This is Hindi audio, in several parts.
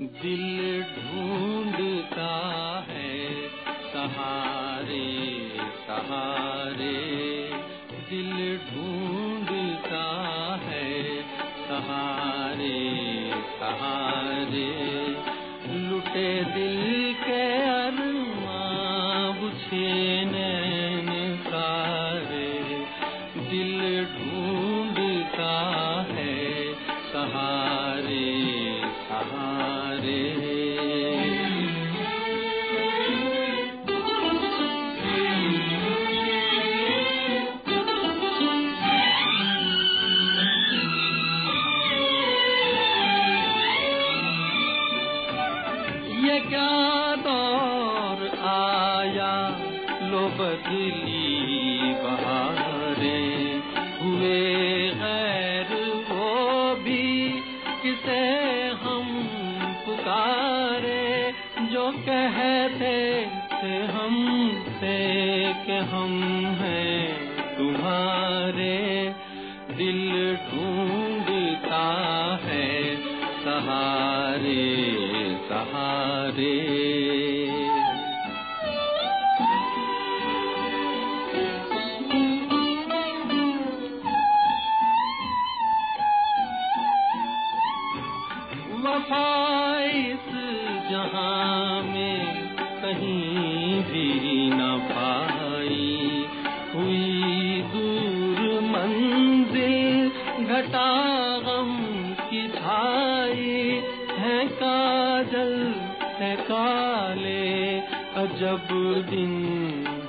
दिल ढूंढता है सहारे सहारे। दिल ढूंढता है सहारे सहारे। लुटे दिल के अरमा बुछेने लो बदली बहारें। हुए गैर वो भी किसे हम पुकारे, जो कहते थे हमसे कि हम हैं तुम्हारे। दिल ढूंढता है सहारे सहारे। वफा इस जहाँ में कहीं भी न पाई। हुई दूर मंजिल, घटा गम की छाई। है काजल, है काले, अजब दिन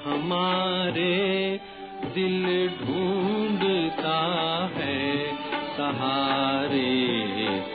हमारे। दिल ढूंढता है सहारे।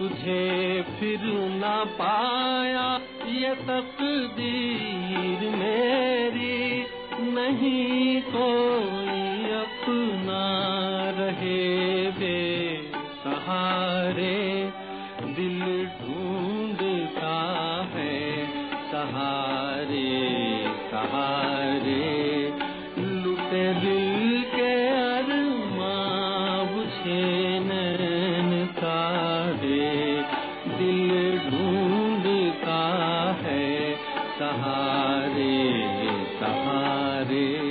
तुझे फिर न पाया, ये तकदीर मेरी नहीं कोई अपना रहे बे सहारे, दिल ढूंढता है सहारे सहारे। लुटे दिल के अरमा बुझे सहारे सहारे।